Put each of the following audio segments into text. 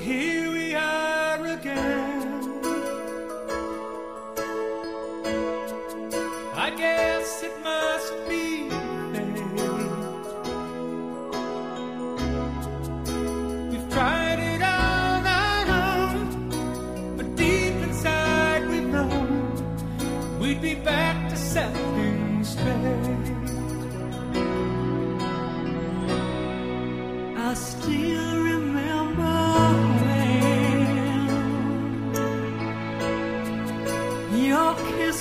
here we are again. I guess it must be fate. We've tried it on our own, but deep inside we know we'd be back to something space. I still.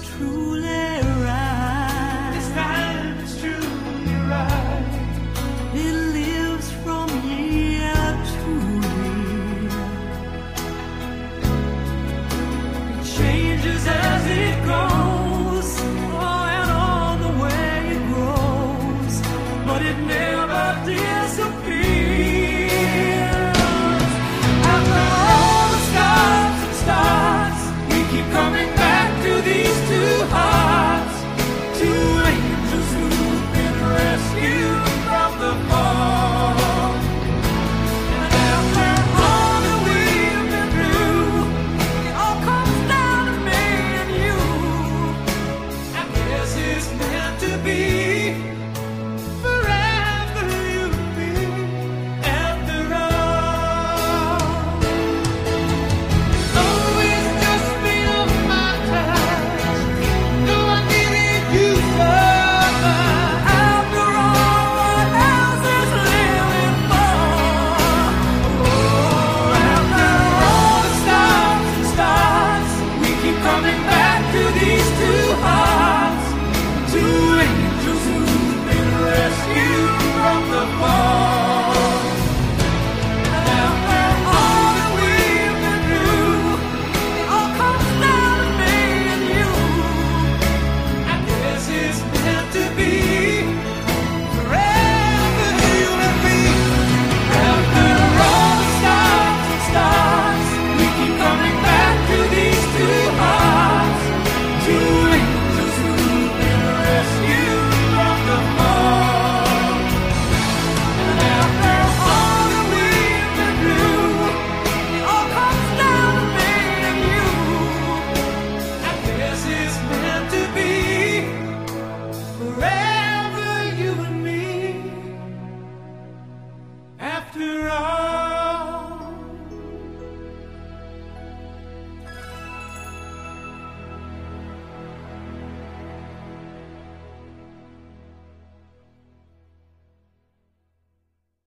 is. This time is truly right. It lives from year to year. It changes as it grows, oh, and the way it grows, but it never disappears. coming back to these two. to run.